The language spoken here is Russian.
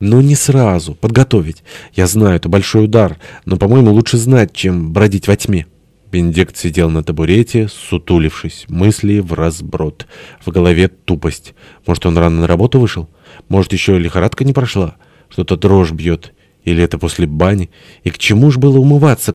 Но не сразу, подготовить. Я знаю, это большой удар, но, по-моему, лучше знать, чем бродить во тьме. Бенедикт сидел на табурете, сутулившись, мысли в разброд. В голове тупость. Может, он рано на работу вышел? Может, еще лихорадка не прошла? Что-то дрожь бьет. Или это после бани? И к чему ж было умываться?